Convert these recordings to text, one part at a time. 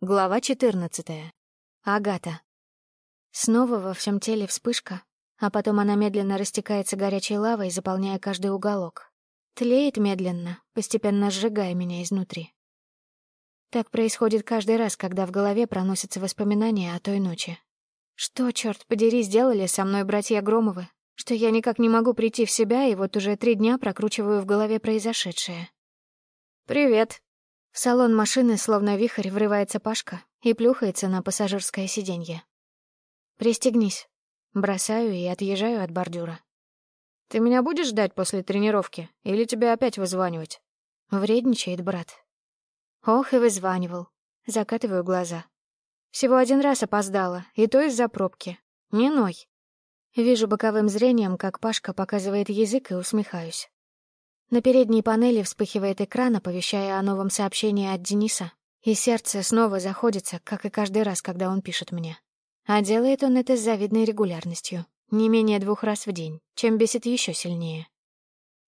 Глава 14. Агата. Снова во всем теле вспышка, а потом она медленно растекается горячей лавой, заполняя каждый уголок. Тлеет медленно, постепенно сжигая меня изнутри. Так происходит каждый раз, когда в голове проносятся воспоминания о той ночи. Что, черт подери, сделали со мной братья Громовы, что я никак не могу прийти в себя, и вот уже три дня прокручиваю в голове произошедшее. «Привет», в салон машины, словно вихрь, врывается Пашка и плюхается на пассажирское сиденье. «Пристегнись». Бросаю и отъезжаю от бордюра. «Ты меня будешь ждать после тренировки? Или тебя опять вызванивать?» Вредничает брат. Ох и вызванивал. Закатываю глаза. Всего один раз опоздала, и то из-за пробки. Не ной. Вижу боковым зрением, как Пашка показывает язык и усмехаюсь. На передней панели вспыхивает экран, оповещая о новом сообщении от Дениса, и сердце снова заходится, как и каждый раз, когда он пишет мне. А делает он это с завидной регулярностью, не менее двух раз в день, чем бесит еще сильнее.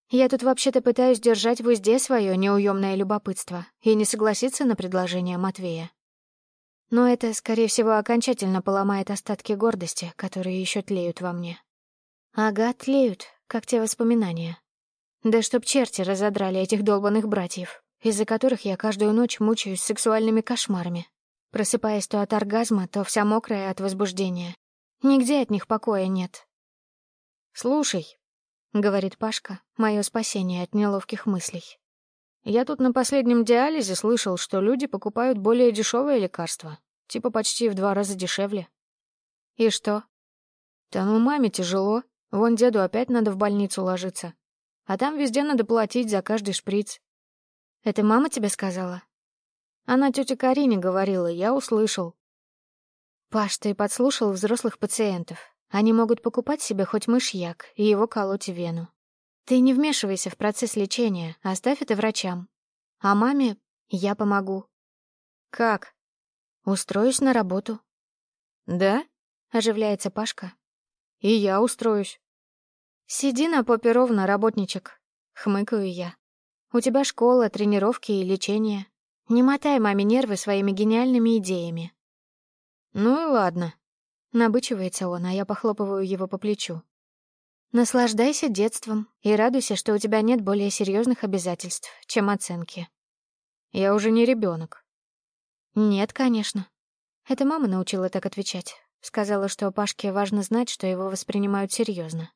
Я тут вообще-то пытаюсь держать в узде свое неуемное любопытство и не согласиться на предложение Матвея. Но это, скорее всего, окончательно поломает остатки гордости, которые еще тлеют во мне. Ага, тлеют, как те воспоминания, да чтоб черти разодрали этих долбанных братьев, из-за которых я каждую ночь мучаюсь сексуальными кошмарами. Просыпаясь то от оргазма, то вся мокрая от возбуждения. Нигде от них покоя нет. «Слушай», — говорит Пашка, — мое спасение от неловких мыслей. «Я тут на последнем диализе слышал, что люди покупают более дешевые лекарства, типа почти в два раза дешевле». «И что?» «Да ну маме тяжело. Вон деду опять надо в больницу ложиться а там везде надо платить за каждый шприц. Это мама тебе сказала? Она тетя Карине говорила, я услышал. Паш, ты подслушал взрослых пациентов. Они могут покупать себе хоть мышьяк и его колоть в вену. Ты не вмешивайся в процесс лечения, оставь это врачам. А маме я помогу. Как? Устроюсь на работу. Да? Оживляется Пашка. И я устроюсь. Сиди «Сидина Попировна, работничек», — хмыкаю я. «У тебя школа, тренировки и лечение. Не мотай маме нервы своими гениальными идеями». «Ну и ладно», — набычивается он, а я похлопываю его по плечу. «Наслаждайся детством и радуйся, что у тебя нет более серьезных обязательств, чем оценки». «Я уже не ребенок». «Нет, конечно». Это мама научила так отвечать. Сказала, что Пашке важно знать, что его воспринимают серьезно.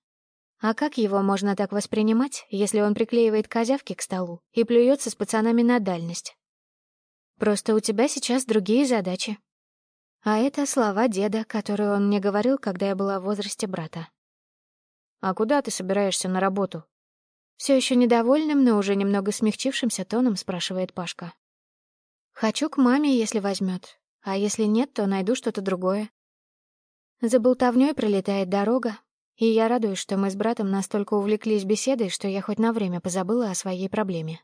А как его можно так воспринимать, если он приклеивает козявки к столу и плюется с пацанами на дальность? Просто у тебя сейчас другие задачи. А это слова деда, которые он мне говорил, когда я была в возрасте брата. «А куда ты собираешься на работу?» Все еще недовольным, но уже немного смягчившимся тоном спрашивает Пашка. «Хочу к маме, если возьмет. А если нет, то найду что-то другое». За болтовней пролетает дорога, и я радуюсь, что мы с братом настолько увлеклись беседой, что я хоть на время позабыла о своей проблеме.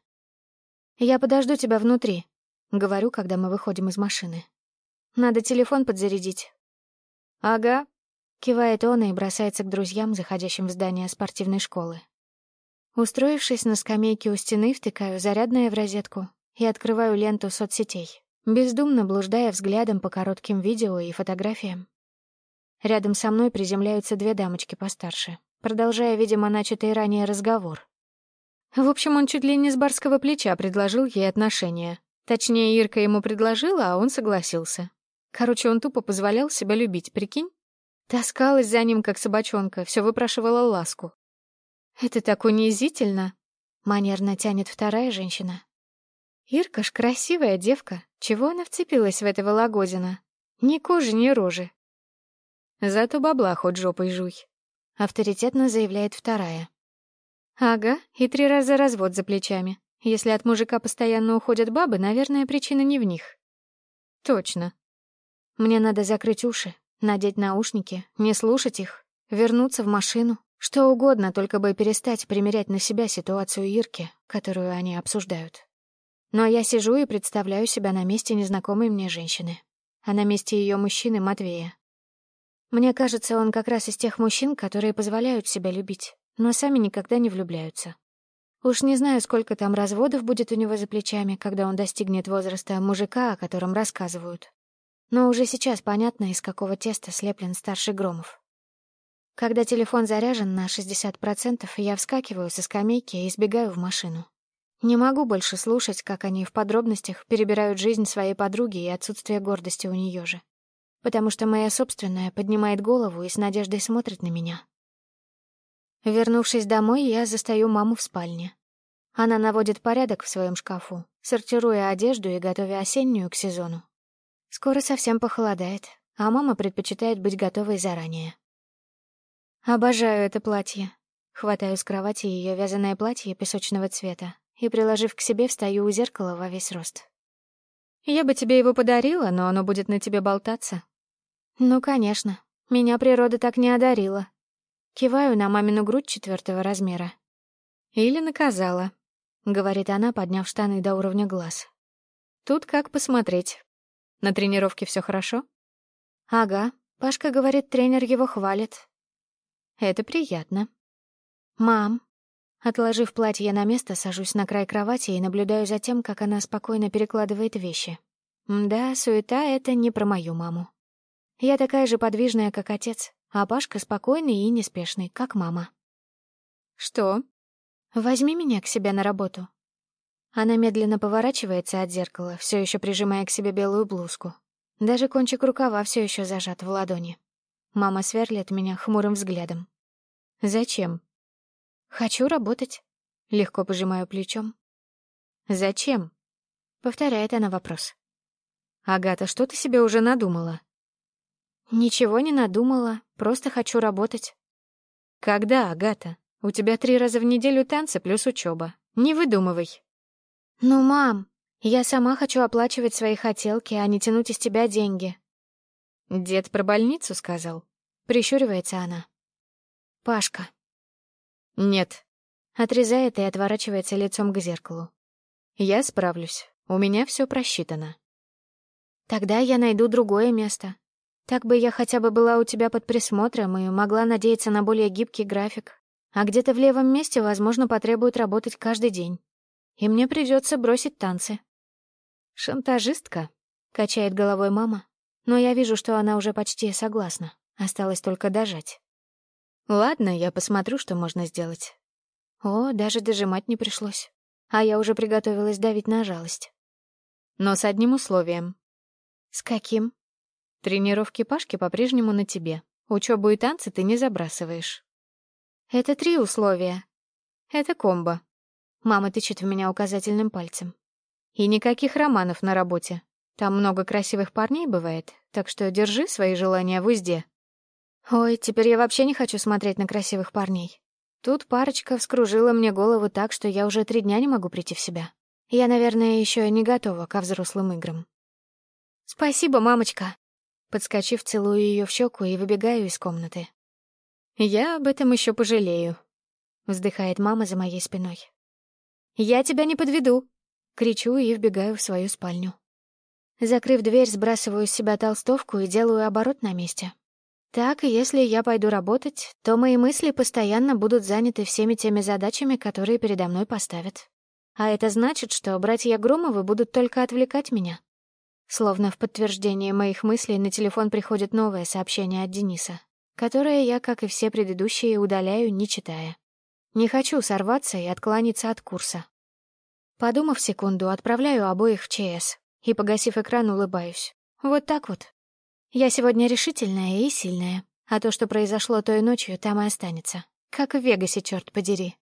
«Я подожду тебя внутри», — говорю, когда мы выходим из машины. «Надо телефон подзарядить». «Ага», — кивает он и бросается к друзьям, заходящим в здание спортивной школы. Устроившись на скамейке у стены, втыкаю зарядное в розетку и открываю ленту соцсетей, бездумно блуждая взглядом по коротким видео и фотографиям. Рядом со мной приземляются две дамочки постарше, продолжая, видимо, начатый ранее разговор. В общем, он чуть ли не с барского плеча предложил ей отношения. Точнее, Ирка ему предложила, а он согласился. Короче, он тупо позволял себя любить, прикинь? Таскалась за ним, как собачонка, все выпрашивала ласку. «Это так унизительно!» — манерно тянет вторая женщина. «Ирка ж красивая девка. Чего она вцепилась в этого Лагозина? Ни кожи, ни рожи. Зато бабла хоть жопой жуй. Авторитетно заявляет вторая. Ага, и три раза развод за плечами. Если от мужика постоянно уходят бабы, наверное, причина не в них. Точно. Мне надо закрыть уши, надеть наушники, не слушать их, вернуться в машину. Что угодно, только бы перестать примерять на себя ситуацию Ирки, которую они обсуждают. Но я сижу и представляю себя на месте незнакомой мне женщины, а на месте ее мужчины Матвея, мне кажется, он как раз из тех мужчин, которые позволяют себя любить, но сами никогда не влюбляются. Уж не знаю, сколько там разводов будет у него за плечами, когда он достигнет возраста мужика, о котором рассказывают. Но уже сейчас понятно, из какого теста слеплен старший Громов. Когда телефон заряжен на 60%, я вскакиваю со скамейки и сбегаю в машину. Не могу больше слушать, как они в подробностях перебирают жизнь своей подруги и отсутствие гордости у нее же потому что моя собственная поднимает голову и с надеждой смотрит на меня. Вернувшись домой, я застаю маму в спальне. Она наводит порядок в своем шкафу, сортируя одежду и готовя осеннюю к сезону. Скоро совсем похолодает, а мама предпочитает быть готовой заранее. Обожаю это платье. Хватаю с кровати ее вязаное платье песочного цвета и, приложив к себе, встаю у зеркала во весь рост. «Я бы тебе его подарила, но оно будет на тебе болтаться», ну, конечно. Меня природа так не одарила. Киваю на мамину грудь четвертого размера. Или наказала, говорит она, подняв штаны до уровня глаз. Тут как посмотреть. На тренировке все хорошо? Ага, Пашка говорит, тренер его хвалит. Это приятно. Мам. Отложив платье на место, сажусь на край кровати и наблюдаю за тем, как она спокойно перекладывает вещи. Да, суета — это не про мою маму. Я такая же подвижная, как отец, а Пашка спокойный и неспешный, как мама. «Что?» «Возьми меня к себе на работу». Она медленно поворачивается от зеркала, все еще прижимая к себе белую блузку. Даже кончик рукава все еще зажат в ладони. Мама сверлит меня хмурым взглядом. «Зачем?» «Хочу работать». Легко пожимаю плечом. «Зачем?» — повторяет она вопрос. «Агата, что ты себе уже надумала?» Ничего не надумала, просто хочу работать. Когда, Агата? У тебя три раза в неделю танцы плюс учеба. Не выдумывай. Ну, мам, я сама хочу оплачивать свои хотелки, а не тянуть из тебя деньги. Дед про больницу сказал. Прищуривается она. Пашка. Нет. Отрезает и отворачивается лицом к зеркалу. Я справлюсь. У меня все просчитано. Тогда я найду другое место. Так бы я хотя бы была у тебя под присмотром и могла надеяться на более гибкий график. А где-то в левом месте, возможно, потребует работать каждый день. И мне придется бросить танцы. «Шантажистка», — качает головой мама. Но я вижу, что она уже почти согласна. Осталось только дожать. «Ладно, я посмотрю, что можно сделать». О, даже дожимать не пришлось. А я уже приготовилась давить на жалость. Но с одним условием. «С каким?» Тренировки Пашки по-прежнему на тебе. Учебу и танцы ты не забрасываешь. Это три условия. Это комбо. Мама тычет в меня указательным пальцем. И никаких романов на работе. Там много красивых парней бывает, так что держи свои желания в узде. Ой, теперь я вообще не хочу смотреть на красивых парней. Тут парочка вскружила мне голову так, что я уже три дня не могу прийти в себя. Я, наверное, еще не готова ко взрослым играм. Спасибо, мамочка. Подскочив, целую ее в щеку и выбегаю из комнаты. «Я об этом еще пожалею», — вздыхает мама за моей спиной. «Я тебя не подведу!» — кричу и вбегаю в свою спальню. Закрыв дверь, сбрасываю с себя толстовку и делаю оборот на месте. Так, если я пойду работать, то мои мысли постоянно будут заняты всеми теми задачами, которые передо мной поставят. А это значит, что братья Громовы будут только отвлекать меня. Словно в подтверждение моих мыслей на телефон приходит новое сообщение от Дениса, которое я, как и все предыдущие, удаляю, не читая. Не хочу сорваться и отклониться от курса. Подумав секунду, отправляю обоих в ЧС и, погасив экран, улыбаюсь. Вот так вот. Я сегодня решительная и сильная, а то, что произошло той ночью, там и останется. Как в Вегасе, черт подери.